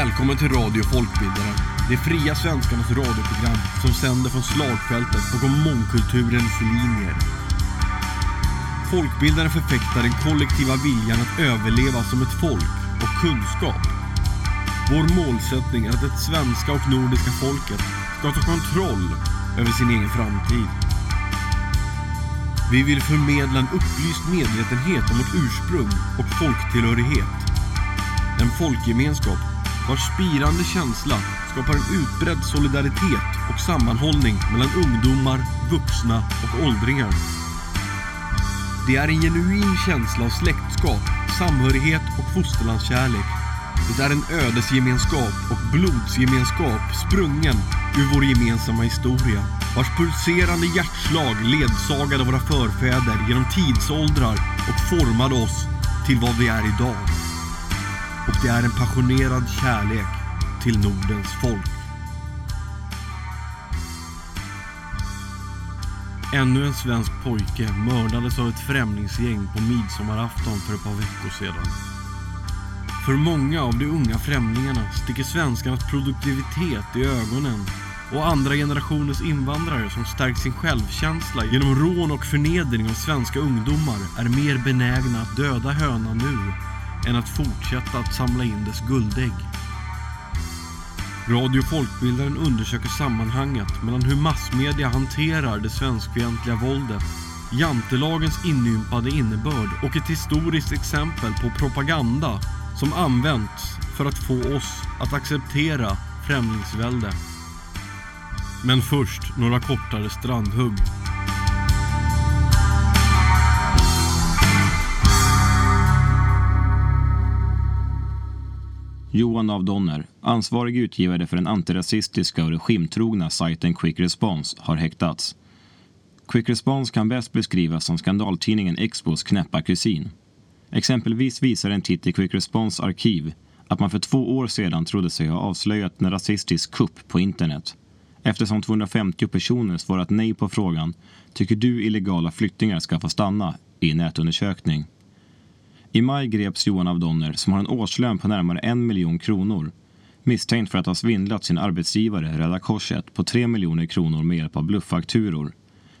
Välkommen till Radio Folkbildaren. Det fria svenskarnas radioprogram som sänder från slagfältet bakom mångkulturens linjer. Folkbildaren förfäktar den kollektiva viljan att överleva som ett folk och kunskap. Vår målsättning är att det svenska och nordiska folket ska ta kontroll över sin egen framtid. Vi vill förmedla en upplyst medvetenhet om vårt ursprung och folktillhörighet. En folkgemenskap vars spirande känsla skapar en utbredd solidaritet och sammanhållning mellan ungdomar, vuxna och åldringar. Det är en genuin känsla av släktskap, samhörighet och fosterlandskärlek. Det är en ödesgemenskap och blodsgemenskap sprungen ur vår gemensamma historia. Vars pulserande hjärtslag ledsagade våra förfäder genom tidsåldrar och formade oss till vad vi är idag. Och det är en passionerad kärlek till Nordens folk. Ännu en svensk pojke mördades av ett främlingsgäng på midsommarafton för ett par veckor sedan. För många av de unga främlingarna sticker svenskarnas produktivitet i ögonen och andra generationens invandrare som stärkt sin självkänsla genom rån och förnedring av svenska ungdomar är mer benägna att döda hönan nu än att fortsätta att samla in dess guldägg. Radio Folkbildaren undersöker sammanhanget mellan hur massmedia hanterar det svenskfientliga våldet, jantelagens inympade innebörd och ett historiskt exempel på propaganda som använts för att få oss att acceptera främlingsvälde. Men först några kortare strandhugg. Johan av Donner, ansvarig utgivare för den antirasistiska och regimtrogna sajten Quick Response, har häktats. Quick Response kan bäst beskrivas som skandaltidningen Expos knäppa kusin. Exempelvis visar en titt i Quick Response arkiv att man för två år sedan trodde sig ha avslöjat en rasistisk kupp på internet. Eftersom 250 personer svarat nej på frågan “Tycker du illegala flyktingar ska få stanna?” i nätundersökning. I maj greps Johan av Donner som har en årslön på närmare en miljon kronor misstänkt för att ha svindlat sin arbetsgivare Röda Korset på 3 miljoner kronor med hjälp av blufffakturor.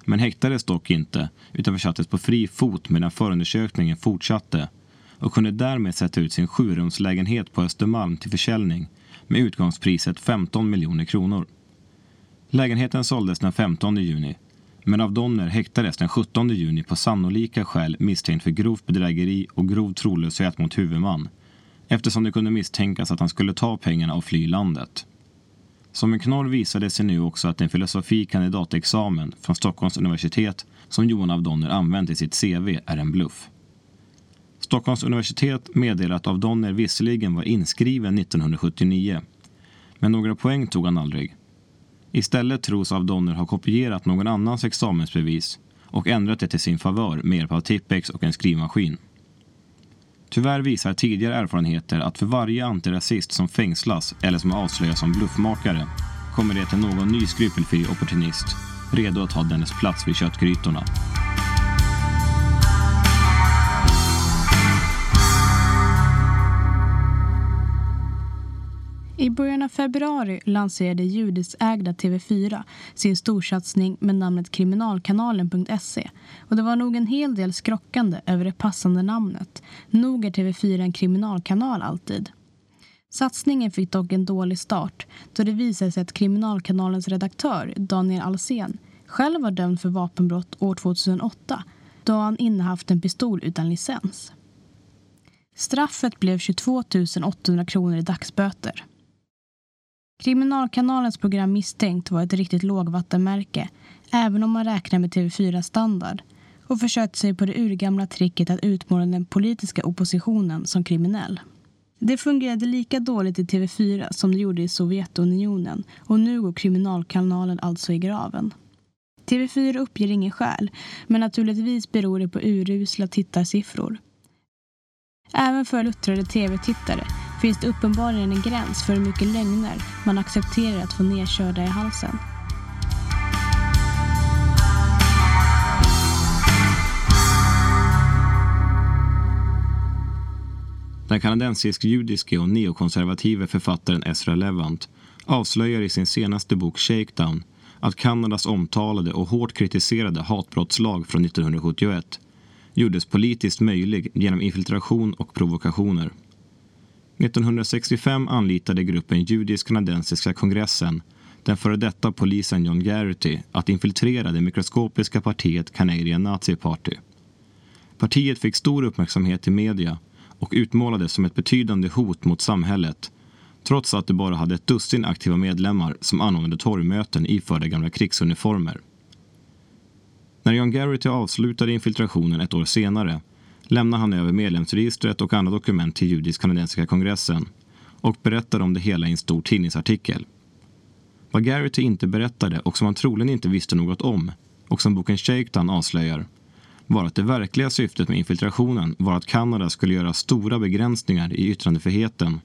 Men häktades dock inte utan försattes på fri fot medan förundersökningen fortsatte och kunde därmed sätta ut sin sjurumslägenhet på Östermalm till försäljning med utgångspriset 15 miljoner kronor. Lägenheten såldes den 15 juni men av Donner häktades den 17 juni på sannolika skäl misstänkt för grovt bedrägeri och grov trolöshet mot huvudman eftersom det kunde misstänkas att han skulle ta pengarna och fly landet. Som en knorr visade sig nu också att en filosofi kandidatexamen från Stockholms universitet som Johan av Donner använt i sitt CV är en bluff. Stockholms universitet meddelar att av Donner visserligen var inskriven 1979 men några poäng tog han aldrig Istället tros av Donner ha kopierat någon annans examensbevis och ändrat det till sin favör med hjälp av Tippex och en skrivmaskin. Tyvärr visar tidigare erfarenheter att för varje antirasist som fängslas eller som avslöjas som bluffmakare kommer det till någon ny skrupelfri opportunist redo att ta dennes plats vid köttgrytorna. I början av februari lanserade judisägda TV4 sin storsatsning med namnet kriminalkanalen.se och det var nog en hel del skrockande över det passande namnet. Nog är TV4 en kriminalkanal alltid. Satsningen fick dock en dålig start då det visade sig att kriminalkanalens redaktör Daniel Alsen själv var dömd för vapenbrott år 2008 då han innehaft en pistol utan licens. Straffet blev 22 800 kronor i dagsböter. Kriminalkanalens program Misstänkt var ett riktigt lågvattenmärke även om man räknar med TV4-standard och försökte sig på det urgamla tricket att utmåla den politiska oppositionen som kriminell. Det fungerade lika dåligt i TV4 som det gjorde i Sovjetunionen och nu går kriminalkanalen alltså i graven. TV4 uppger ingen skäl, men naturligtvis beror det på urusla tittarsiffror. Även för luttrade tv-tittare finns det uppenbarligen en gräns för hur mycket lögner man accepterar att få nedkörda i halsen. Den kanadensisk-judiske och neokonservative författaren Ezra Levant avslöjar i sin senaste bok Shakedown att Kanadas omtalade och hårt kritiserade hatbrottslag från 1971 gjordes politiskt möjlig genom infiltration och provokationer. 1965 anlitade gruppen Judisk-kanadensiska kongressen den före detta polisen John Garrity att infiltrera det mikroskopiska partiet Canadian Nazi Party. Partiet fick stor uppmärksamhet i media och utmålades som ett betydande hot mot samhället trots att det bara hade ett dussin aktiva medlemmar som anordnade torgmöten iförda gamla krigsuniformer. När John Garrity avslutade infiltrationen ett år senare lämnade han över medlemsregistret och andra dokument till judisk-kanadensiska kongressen och berättade om det hela i en stor tidningsartikel. Vad Garrity inte berättade och som han troligen inte visste något om och som boken Shakedown avslöjar var att det verkliga syftet med infiltrationen var att Kanada skulle göra stora begränsningar i yttrandefriheten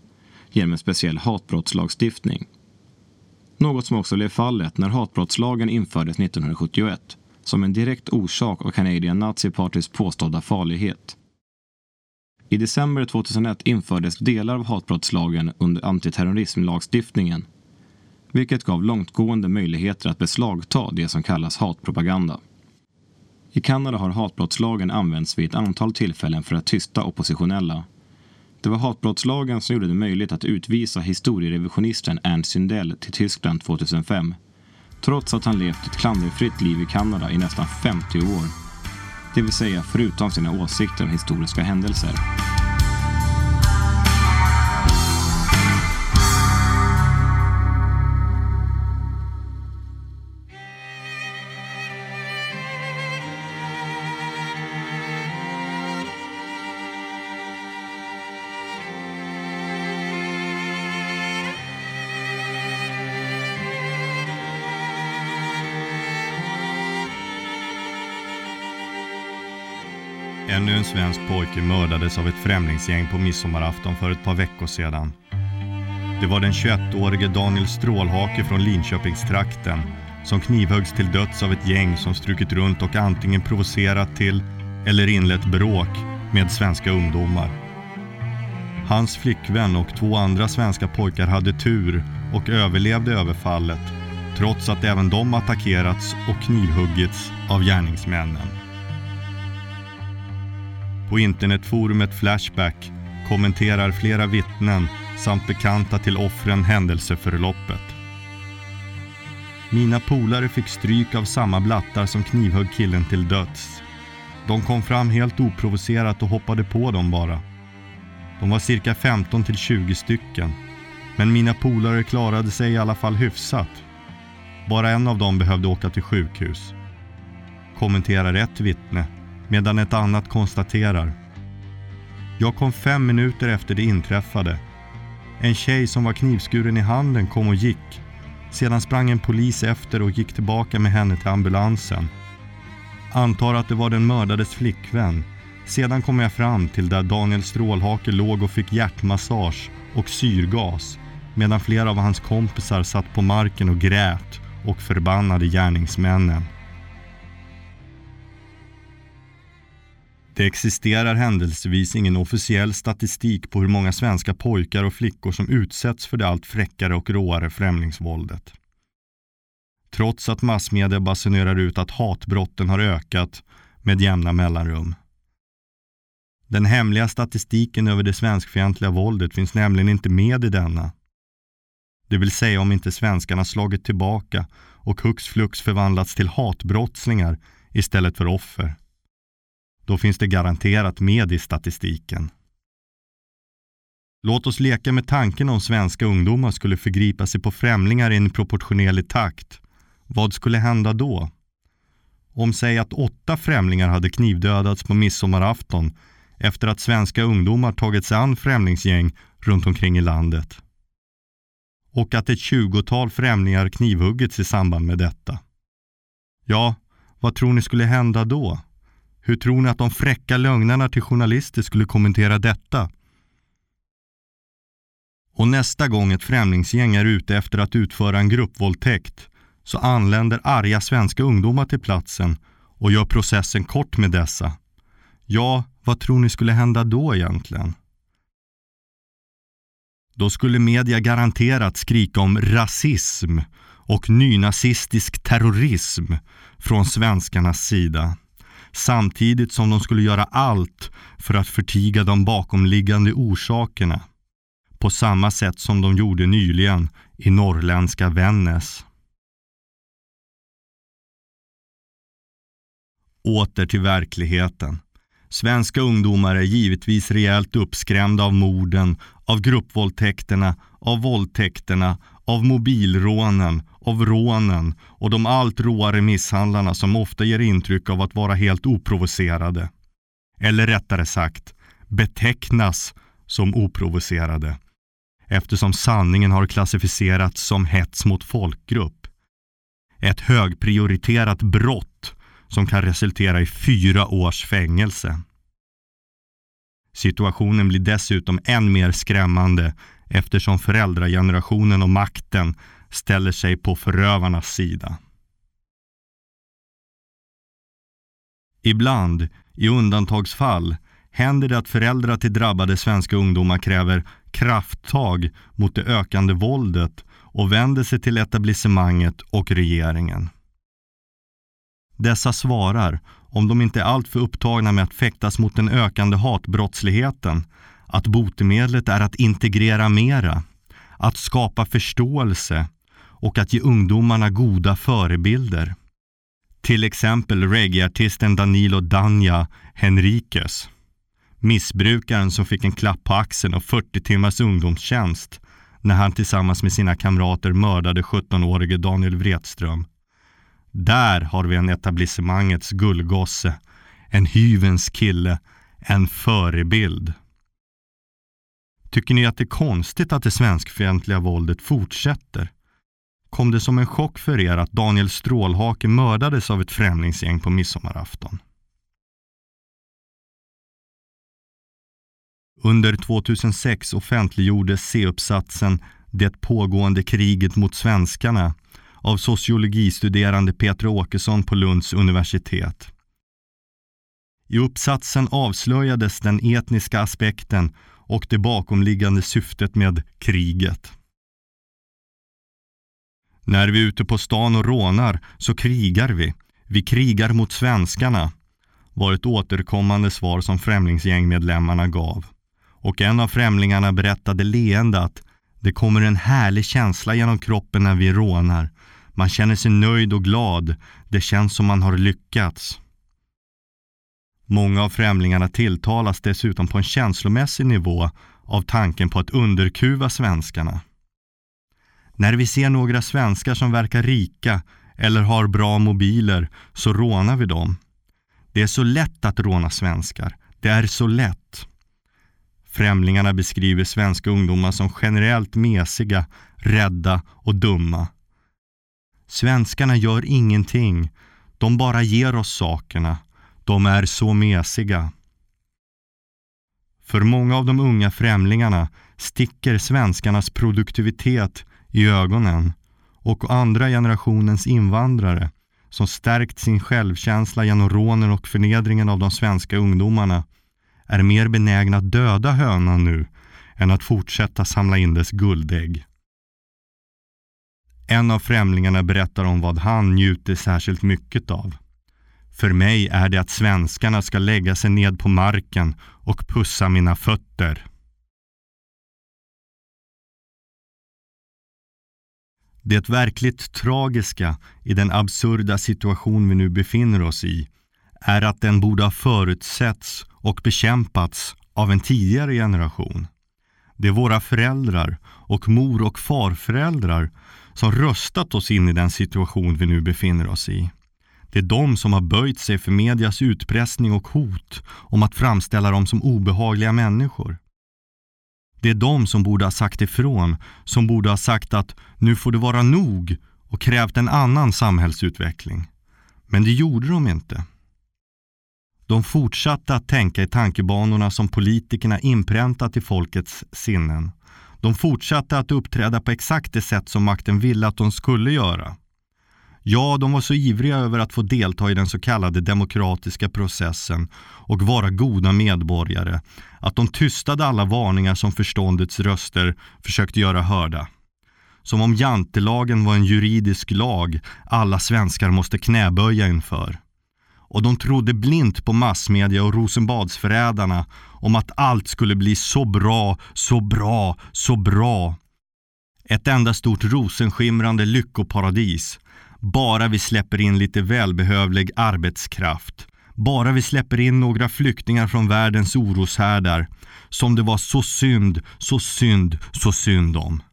genom en speciell hatbrottslagstiftning. Något som också blev fallet när hatbrottslagen infördes 1971 som en direkt orsak av Canadian Nazi Partys påstådda farlighet. I december 2001 infördes delar av hatbrottslagen under antiterrorismlagstiftningen vilket gav långtgående möjligheter att beslagta det som kallas hatpropaganda. I Kanada har hatbrottslagen använts vid ett antal tillfällen för att tysta oppositionella. Det var hatbrottslagen som gjorde det möjligt att utvisa historierevisionisten Ernst Sundell till Tyskland 2005 trots att han levt ett klanderfritt liv i Kanada i nästan 50 år. Det vill säga förutom sina åsikter om historiska händelser. Ännu en svensk pojke mördades av ett främlingsgäng på midsommarafton för ett par veckor sedan. Det var den 21-årige Daniel Strålhake från Linköpingstrakten som knivhöggs till döds av ett gäng som strukit runt och antingen provocerat till eller inlett bråk med svenska ungdomar. Hans flickvän och två andra svenska pojkar hade tur och överlevde överfallet trots att även de attackerats och knivhuggits av gärningsmännen. På internetforumet Flashback kommenterar flera vittnen samt bekanta till offren händelseförloppet. Mina polare fick stryk av samma blattar som knivhögg killen till döds. De kom fram helt oprovocerat och hoppade på dem bara. De var cirka 15 till 20 stycken. Men mina polare klarade sig i alla fall hyfsat. Bara en av dem behövde åka till sjukhus. Kommenterar ett vittne medan ett annat konstaterar. Jag kom fem minuter efter det inträffade. En tjej som var knivskuren i handen kom och gick. Sedan sprang en polis efter och gick tillbaka med henne till ambulansen. Antar att det var den mördades flickvän. Sedan kom jag fram till där Daniel Strålhake låg och fick hjärtmassage och syrgas medan flera av hans kompisar satt på marken och grät och förbannade gärningsmännen. Det existerar händelsevis ingen officiell statistik på hur många svenska pojkar och flickor som utsätts för det allt fräckare och råare främlingsvåldet. Trots att massmedia basunerar ut att hatbrotten har ökat med jämna mellanrum. Den hemliga statistiken över det svenskfientliga våldet finns nämligen inte med i denna. Det vill säga om inte svenskarna slagit tillbaka och hux flux förvandlats till hatbrottslingar istället för offer. Då finns det garanterat med i statistiken. Låt oss leka med tanken om svenska ungdomar skulle förgripa sig på främlingar i en proportionerlig takt. Vad skulle hända då? Om säg att åtta främlingar hade knivdödats på midsommarafton efter att svenska ungdomar tagit sig an främlingsgäng runt omkring i landet. Och att ett tjugotal främlingar knivhuggits i samband med detta. Ja, vad tror ni skulle hända då? Hur tror ni att de fräcka lögnarna till journalister skulle kommentera detta? Och nästa gång ett främlingsgäng är ute efter att utföra en gruppvåldtäkt så anländer arga svenska ungdomar till platsen och gör processen kort med dessa. Ja, vad tror ni skulle hända då egentligen? då skulle media garanterat skrika om rasism och nynazistisk terrorism från svenskarnas sida. Samtidigt som de skulle göra allt för att förtiga de bakomliggande orsakerna. På samma sätt som de gjorde nyligen i norrländska Vännäs. Åter till verkligheten. Svenska ungdomar är givetvis rejält uppskrämda av morden, av gruppvåldtäkterna, av våldtäkterna, av mobilrånen, av rånen och de allt råare misshandlarna som ofta ger intryck av att vara helt oprovocerade. Eller rättare sagt, betecknas som oprovocerade. Eftersom sanningen har klassificerats som hets mot folkgrupp. Ett högprioriterat brott som kan resultera i fyra års fängelse. Situationen blir dessutom än mer skrämmande eftersom föräldragenerationen och makten ställer sig på förövarnas sida. Ibland, i undantagsfall, händer det att föräldrar till drabbade svenska ungdomar kräver krafttag mot det ökande våldet och vänder sig till etablissemanget och regeringen. Dessa svarar, om de inte är alltför upptagna med att fäktas mot den ökande hatbrottsligheten, att botemedlet är att integrera mera, att skapa förståelse och att ge ungdomarna goda förebilder. Till exempel reggaeartisten Danilo Danja Henriquez. Missbrukaren som fick en klapp på axeln och 40 timmars ungdomstjänst när han tillsammans med sina kamrater mördade 17-årige Daniel Wretström. Där har vi en etablissemangets gullgosse, en hyvens kille, en förebild. Tycker ni att det är konstigt att det svenskfientliga våldet fortsätter? Kom det som en chock för er att Daniel Strålhake mördades av ett främlingsgäng på midsommarafton? Under 2006 offentliggjordes C-uppsatsen Det pågående kriget mot svenskarna av sociologistuderande Petra Åkesson på Lunds universitet. I uppsatsen avslöjades den etniska aspekten och det bakomliggande syftet med kriget. När vi är ute på stan och rånar så krigar vi. Vi krigar mot svenskarna, var ett återkommande svar som främlingsgängmedlemmarna gav. Och en av främlingarna berättade leende att det kommer en härlig känsla genom kroppen när vi rånar. Man känner sig nöjd och glad. Det känns som man har lyckats. Många av främlingarna tilltalas dessutom på en känslomässig nivå av tanken på att underkuva svenskarna. När vi ser några svenskar som verkar rika eller har bra mobiler så rånar vi dem. Det är så lätt att råna svenskar. Det är så lätt. Främlingarna beskriver svenska ungdomar som generellt mesiga, rädda och dumma. Svenskarna gör ingenting. De bara ger oss sakerna. De är så mesiga. För många av de unga främlingarna sticker svenskarnas produktivitet i ögonen och andra generationens invandrare som stärkt sin självkänsla genom rånen och förnedringen av de svenska ungdomarna är mer benägna att döda hönan nu än att fortsätta samla in dess guldägg. En av främlingarna berättar om vad han njuter särskilt mycket av. För mig är det att svenskarna ska lägga sig ned på marken och pussa mina fötter. Det verkligt tragiska i den absurda situation vi nu befinner oss i är att den borde ha förutsetts och bekämpats av en tidigare generation. Det är våra föräldrar och mor och farföräldrar som röstat oss in i den situation vi nu befinner oss i. Det är de som har böjt sig för medias utpressning och hot om att framställa dem som obehagliga människor. Det är de som borde ha sagt ifrån, som borde ha sagt att nu får det vara nog och krävt en annan samhällsutveckling. Men det gjorde de inte. De fortsatte att tänka i tankebanorna som politikerna inpräntat i folkets sinnen. De fortsatte att uppträda på exakt det sätt som makten ville att de skulle göra. Ja, de var så ivriga över att få delta i den så kallade demokratiska processen och vara goda medborgare att de tystade alla varningar som förståndets röster försökte göra hörda. Som om jantelagen var en juridisk lag alla svenskar måste knäböja inför. Och de trodde blint på massmedia och Rosenbadsförrädarna om att allt skulle bli så bra, så bra, så bra. Ett enda stort rosenskimrande lyckoparadis bara vi släpper in lite välbehövlig arbetskraft. Bara vi släpper in några flyktingar från världens oroshärdar som det var så synd, så synd, så synd om.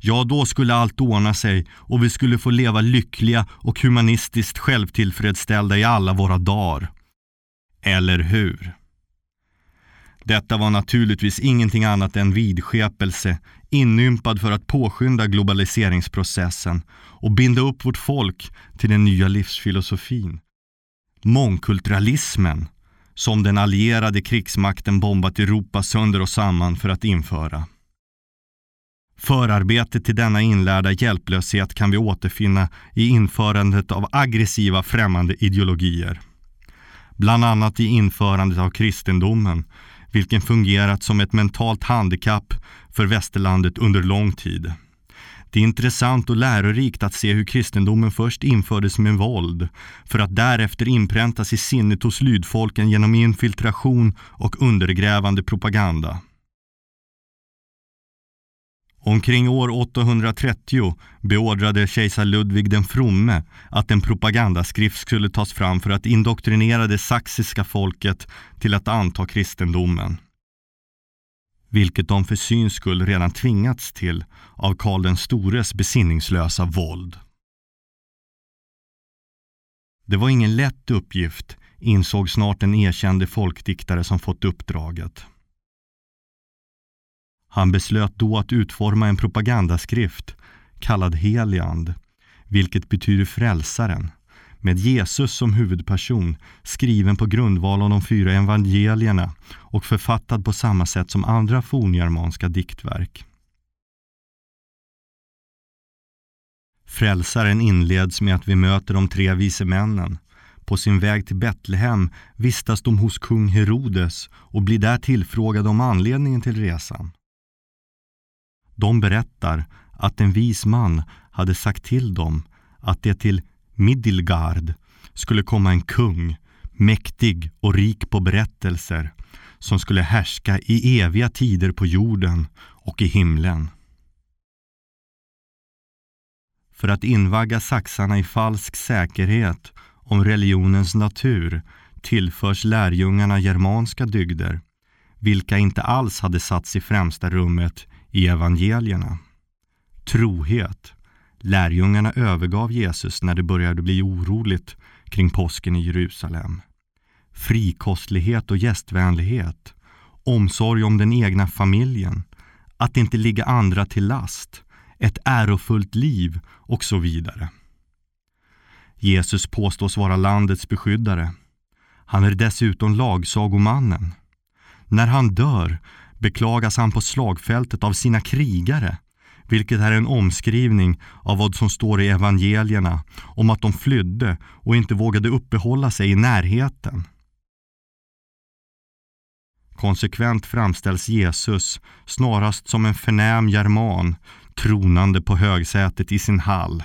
Ja, då skulle allt ordna sig och vi skulle få leva lyckliga och humanistiskt självtillfredsställda i alla våra dagar. Eller hur? Detta var naturligtvis ingenting annat än vidskepelse, inympad för att påskynda globaliseringsprocessen och binda upp vårt folk till den nya livsfilosofin. Mångkulturalismen, som den allierade krigsmakten bombat Europa sönder och samman för att införa. Förarbetet till denna inlärda hjälplöshet kan vi återfinna i införandet av aggressiva främmande ideologier. Bland annat i införandet av kristendomen, vilken fungerat som ett mentalt handikapp för västerlandet under lång tid. Det är intressant och lärorikt att se hur kristendomen först infördes med våld för att därefter inpräntas i sinnet hos lydfolken genom infiltration och undergrävande propaganda. Omkring år 830 beordrade kejsar Ludvig den fromme att en propagandaskrift skulle tas fram för att indoktrinera det saxiska folket till att anta kristendomen. Vilket de för syns skull redan tvingats till av Karl den stores besinningslösa våld. Det var ingen lätt uppgift, insåg snart den erkände folkdiktare som fått uppdraget. Han beslöt då att utforma en propagandaskrift kallad Heliand, vilket betyder frälsaren, med Jesus som huvudperson, skriven på grundval av de fyra evangelierna och författad på samma sätt som andra forngermanska diktverk. Frälsaren inleds med att vi möter de tre vise männen. På sin väg till Betlehem vistas de hos kung Herodes och blir där tillfrågade om anledningen till resan. De berättar att en vis man hade sagt till dem att det till Middelgard skulle komma en kung, mäktig och rik på berättelser, som skulle härska i eviga tider på jorden och i himlen. För att invagga saxarna i falsk säkerhet om religionens natur tillförs lärjungarna germanska dygder, vilka inte alls hade satts i främsta rummet i evangelierna. Trohet. Lärjungarna övergav Jesus när det började bli oroligt kring påsken i Jerusalem. Frikostlighet och gästvänlighet. Omsorg om den egna familjen. Att inte ligga andra till last. Ett ärofullt liv och så vidare. Jesus påstås vara landets beskyddare. Han är dessutom lagsagomannen. När han dör beklagas han på slagfältet av sina krigare, vilket är en omskrivning av vad som står i evangelierna om att de flydde och inte vågade uppehålla sig i närheten. Konsekvent framställs Jesus snarast som en förnäm german tronande på högsätet i sin hall.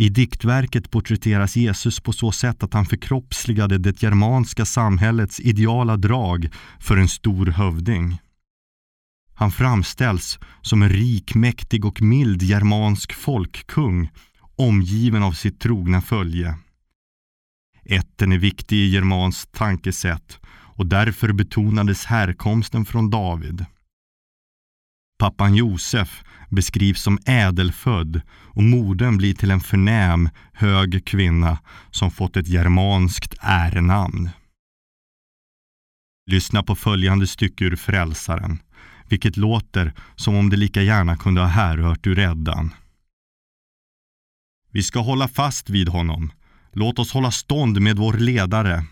I diktverket porträtteras Jesus på så sätt att han förkroppsligade det germanska samhällets ideala drag för en stor hövding. Han framställs som en rik, mäktig och mild germansk folkkung omgiven av sitt trogna följe. Ätten är viktig i germanskt tankesätt och därför betonades härkomsten från David. Pappan Josef beskrivs som ädelfödd och modern blir till en förnäm, hög kvinna som fått ett germanskt ärenamn. Lyssna på följande stycke ur Frälsaren, vilket låter som om det lika gärna kunde ha härrört ur Eddan. Vi ska hålla fast vid honom. Låt oss hålla stånd med vår ledare.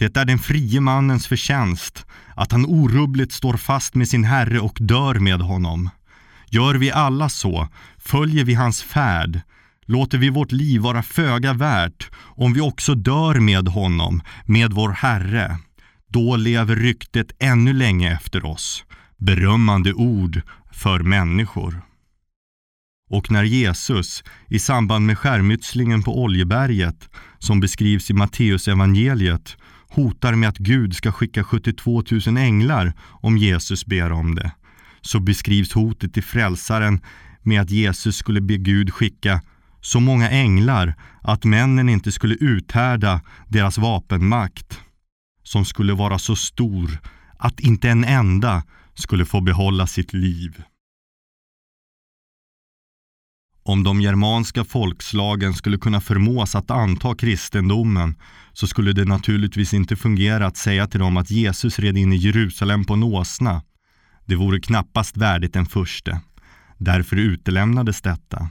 Det är den frie mannens förtjänst att han orubbligt står fast med sin herre och dör med honom. Gör vi alla så, följer vi hans färd, låter vi vårt liv vara föga värt om vi också dör med honom, med vår Herre. Då lever ryktet ännu länge efter oss, berömmande ord för människor. Och när Jesus i samband med skärmytslingen på Oljeberget, som beskrivs i Matteusevangeliet, hotar med att Gud ska skicka 72 000 änglar om Jesus ber om det, så beskrivs hotet till frälsaren med att Jesus skulle be Gud skicka så många änglar att männen inte skulle uthärda deras vapenmakt, som skulle vara så stor att inte en enda skulle få behålla sitt liv. Om de germanska folkslagen skulle kunna förmås att anta kristendomen så skulle det naturligtvis inte fungera att säga till dem att Jesus red in i Jerusalem på en åsna. Det vore knappast värdigt den förste. Därför utelämnades detta.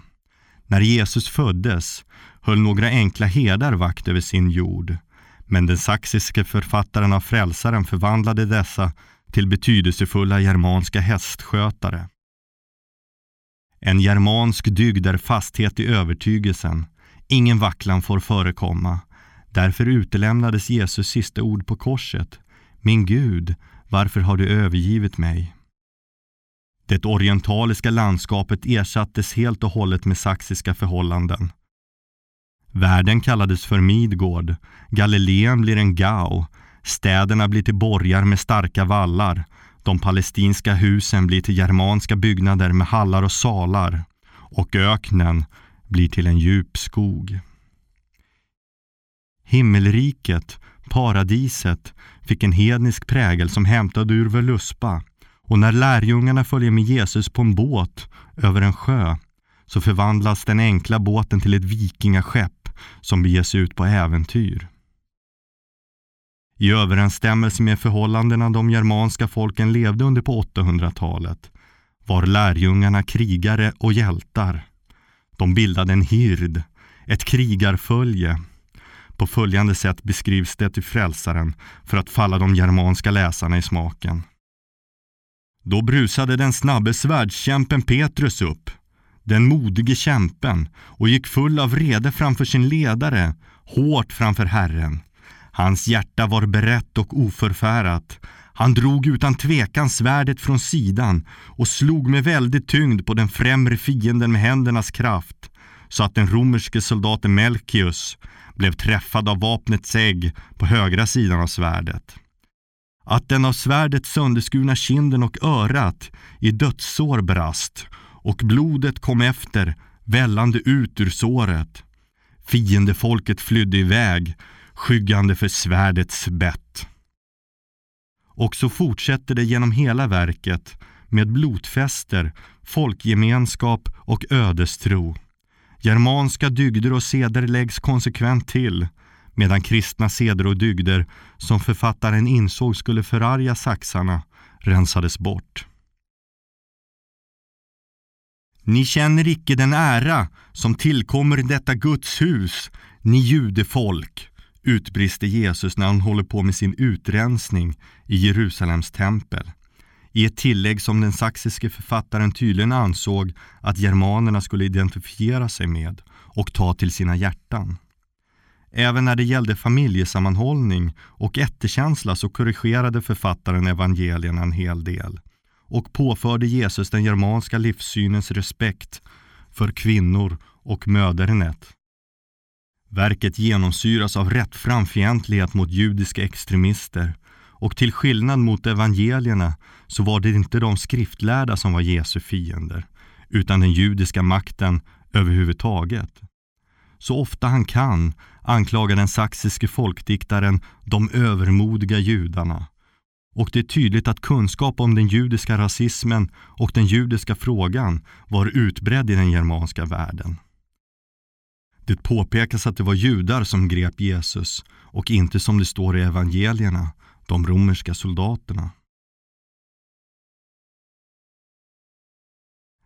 När Jesus föddes höll några enkla herdar vakt över sin jord. Men den saxiske författaren av Frälsaren förvandlade dessa till betydelsefulla germanska hästskötare. En germansk dygd är fasthet i övertygelsen. Ingen vacklan får förekomma. Därför utelämnades Jesus sista ord på korset. Min Gud, varför har du övergivit mig? Det orientaliska landskapet ersattes helt och hållet med saxiska förhållanden. Världen kallades för Midgård, Galileen blir en Gao, städerna blir till borgar med starka vallar, de palestinska husen blir till germanska byggnader med hallar och salar och öknen blir till en djup skog. Himmelriket, paradiset, fick en hednisk prägel som hämtade ur Veluspa och när lärjungarna följer med Jesus på en båt över en sjö så förvandlas den enkla båten till ett vikingaskepp som beger sig ut på äventyr. I överensstämmelse med förhållandena de germanska folken levde under på 800-talet var lärjungarna krigare och hjältar. De bildade en hird, ett krigarfölje. På följande sätt beskrivs det till frälsaren för att falla de germanska läsarna i smaken. Då brusade den snabbe svärdskämpen Petrus upp, den modige kämpen, och gick full av vrede framför sin ledare, hårt framför Herren. Hans hjärta var berett och oförfärat. Han drog utan tvekan svärdet från sidan och slog med väldig tyngd på den främre fienden med händernas kraft, så att den romerske soldaten Melchius blev träffad av vapnets ägg på högra sidan av svärdet. Att den av svärdet sönderskurna kinden och örat i dödssår brast och blodet kom efter, vällande ut ur såret. Fiendefolket flydde iväg skyggande för svärdets bett. Och så fortsätter det genom hela verket med blotfester, folkgemenskap och ödestro. Germanska dygder och seder läggs konsekvent till medan kristna seder och dygder som författaren insåg skulle förarga saxarna rensades bort. Ni känner icke den ära som tillkommer detta Guds hus, ni judefolk, utbrister Jesus när han håller på med sin utrensning i Jerusalems tempel. I ett tillägg som den saxiske författaren tydligen ansåg att germanerna skulle identifiera sig med och ta till sina hjärtan. Även när det gällde familjesammanhållning och ättekänsla så korrigerade författaren evangelierna en hel del och påförde Jesus den germanska livssynens respekt för kvinnor och mödernet. Verket genomsyras av rättfram fientlighet mot judiska extremister och till skillnad mot evangelierna så var det inte de skriftlärda som var Jesu fiender utan den judiska makten överhuvudtaget. Så ofta han kan anklagar den saxiske folkdiktaren de övermodiga judarna. Och det är tydligt att kunskap om den judiska rasismen och den judiska frågan var utbredd i den germanska världen. Det påpekas att det var judar som grep Jesus och inte som det står i evangelierna, de romerska soldaterna.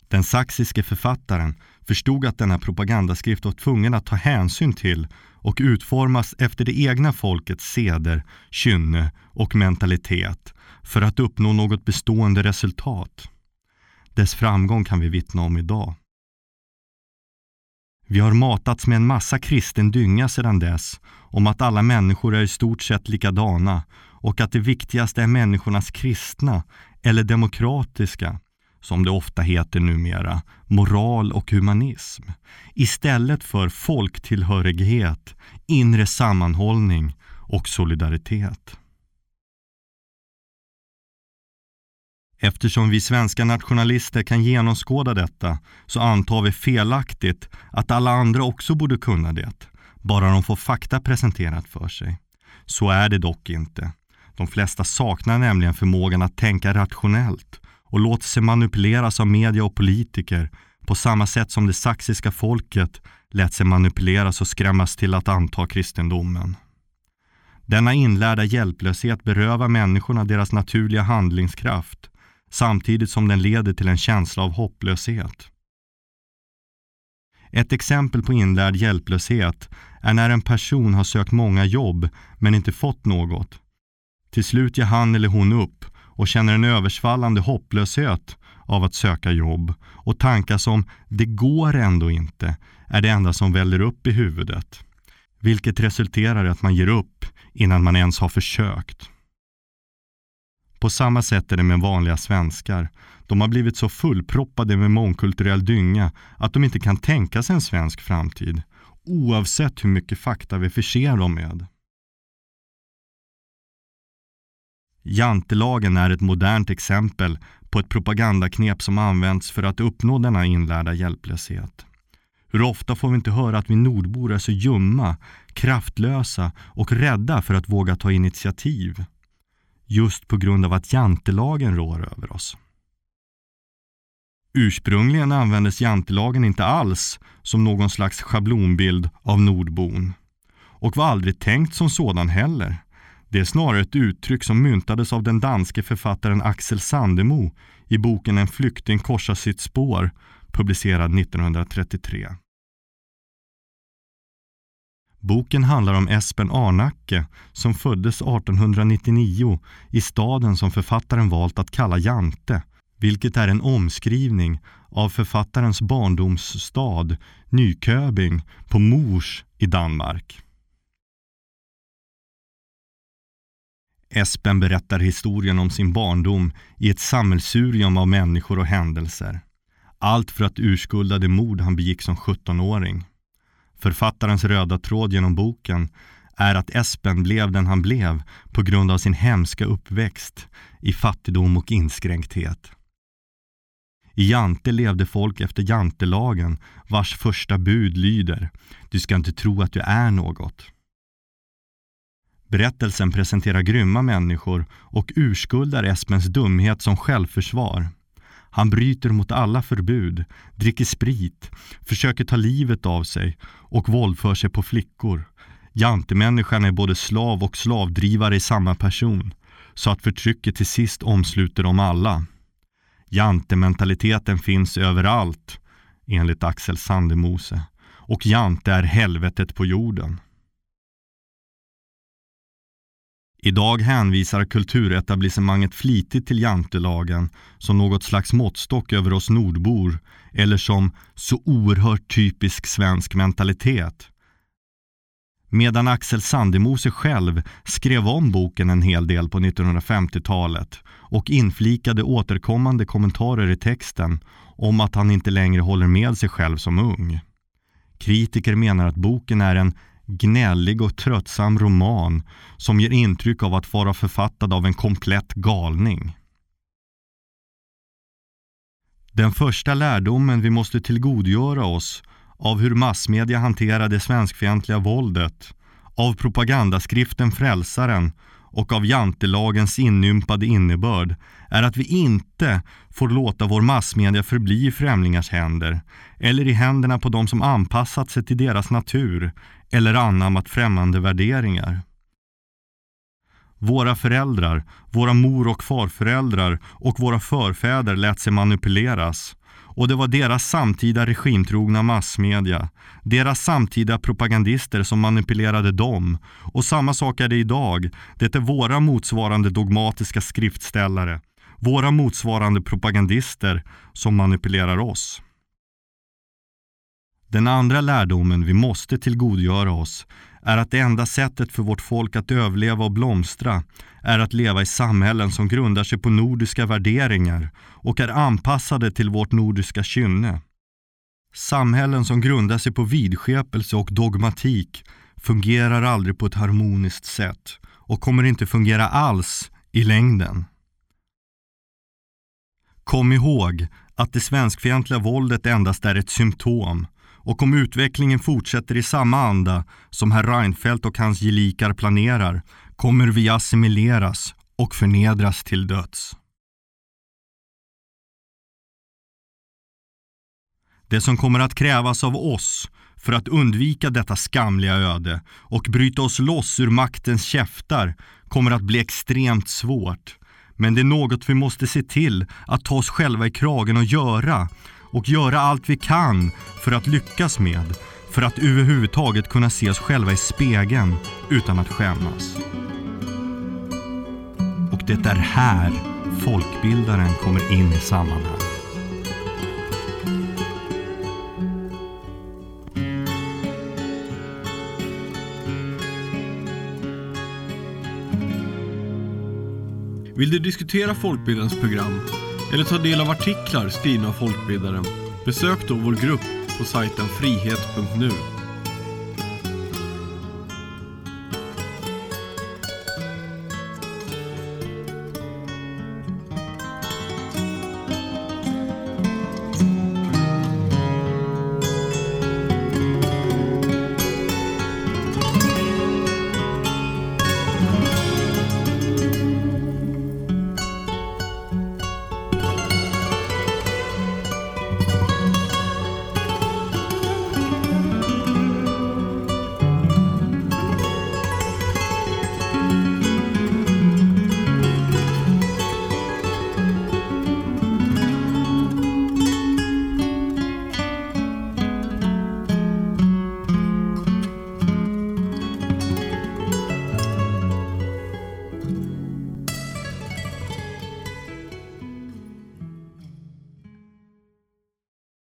Den saxiske författaren förstod att denna propagandaskrift var tvungen att ta hänsyn till och utformas efter det egna folkets seder, kynne och mentalitet för att uppnå något bestående resultat. Dess framgång kan vi vittna om idag. Vi har matats med en massa kristen dynga sedan dess om att alla människor är i stort sett likadana och att det viktigaste är människornas kristna eller demokratiska, som det ofta heter numera, moral och humanism istället för folktillhörighet, inre sammanhållning och solidaritet. Eftersom vi svenska nationalister kan genomskåda detta så antar vi felaktigt att alla andra också borde kunna det, bara de får fakta presenterat för sig. Så är det dock inte. De flesta saknar nämligen förmågan att tänka rationellt och låter sig manipuleras av media och politiker på samma sätt som det saxiska folket lät sig manipuleras och skrämmas till att anta kristendomen. Denna inlärda hjälplöshet berövar människorna deras naturliga handlingskraft samtidigt som den leder till en känsla av hopplöshet. Ett exempel på inlärd hjälplöshet är när en person har sökt många jobb men inte fått något. Till slut ger han eller hon upp och känner en översvallande hopplöshet av att söka jobb och tankar som ”det går ändå inte” är det enda som väller upp i huvudet. Vilket resulterar i att man ger upp innan man ens har försökt. På samma sätt är det med vanliga svenskar. De har blivit så fullproppade med mångkulturell dynga att de inte kan tänka sig en svensk framtid, oavsett hur mycket fakta vi förser dem med. Jantelagen är ett modernt exempel på ett propagandaknep som används för att uppnå denna inlärda hjälplöshet. Hur ofta får vi inte höra att vi nordbor är så ljumma, kraftlösa och rädda för att våga ta initiativ? Just på grund av att jantelagen rår över oss. Ursprungligen användes jantelagen inte alls som någon slags schablonbild av nordbon och var aldrig tänkt som sådan heller. Det är snarare ett uttryck som myntades av den danske författaren Axel Sandemo i boken En flykting korsar sitt spår, publicerad 1933. Boken handlar om Espen Arnacke som föddes 1899 i staden som författaren valt att kalla Jante, vilket är en omskrivning av författarens barndomsstad Nyköbing på Mors i Danmark. Espen berättar historien om sin barndom i ett sammelsurium av människor och händelser. Allt för att urskulda det mord han begick som 17-åring. Författarens röda tråd genom boken är att Espen blev den han blev på grund av sin hemska uppväxt i fattigdom och inskränkthet. I Jante levde folk efter jantelagen vars första bud lyder Du ska inte tro att du är något. Berättelsen presenterar grymma människor och urskuldar Espens dumhet som självförsvar. Han bryter mot alla förbud, dricker sprit, försöker ta livet av sig och våldför sig på flickor. Jantemänniskan är både slav och slavdrivare i samma person, så att förtrycket till sist omsluter dem alla. Jantementaliteten finns överallt, enligt Axel Sandemose, och Jante är helvetet på jorden. Idag hänvisar kulturetablissemanget flitigt till jantelagen som något slags måttstock över oss nordbor eller som så oerhört typisk svensk mentalitet. Medan Axel Sandemose själv skrev om boken en hel del på 1950-talet och inflikade återkommande kommentarer i texten om att han inte längre håller med sig själv som ung. Kritiker menar att boken är en gnällig och tröttsam roman som ger intryck av att vara författad av en komplett galning. Den första lärdomen vi måste tillgodogöra oss av hur massmedia hanterar det svenskfientliga våldet, av propagandaskriften Frälsaren och av jantelagens inympade innebörd är att vi inte får låta vår massmedia förbli i främlingars händer eller i händerna på de som anpassat sig till deras natur eller anammat främmande värderingar. Våra föräldrar, våra mor och farföräldrar och våra förfäder lät sig manipuleras och det var deras samtida regimtrogna massmedia, deras samtida propagandister som manipulerade dem. Och samma sak är det idag. Det är våra motsvarande dogmatiska skriftställare, våra motsvarande propagandister som manipulerar oss. Den andra lärdomen vi måste tillgodogöra oss är att det enda sättet för vårt folk att överleva och blomstra är att leva i samhällen som grundar sig på nordiska värderingar och är anpassade till vårt nordiska kynne. Samhällen som grundar sig på vidskepelse och dogmatik fungerar aldrig på ett harmoniskt sätt och kommer inte fungera alls i längden. Kom ihåg att det svenskfientliga våldet endast är ett symptom och om utvecklingen fortsätter i samma anda som herr Reinfeldt och hans gelikar planerar kommer vi assimileras och förnedras till döds. Det som kommer att krävas av oss för att undvika detta skamliga öde och bryta oss loss ur maktens käftar kommer att bli extremt svårt. Men det är något vi måste se till att ta oss själva i kragen och göra och göra allt vi kan för att lyckas med för att överhuvudtaget kunna se oss själva i spegeln utan att skämmas. Och det är här folkbildaren kommer in i sammanhanget. Vill du diskutera Folkbildarens program eller ta del av artiklar skrivna av folkbildaren? Besök då vår grupp på sajten frihet.nu.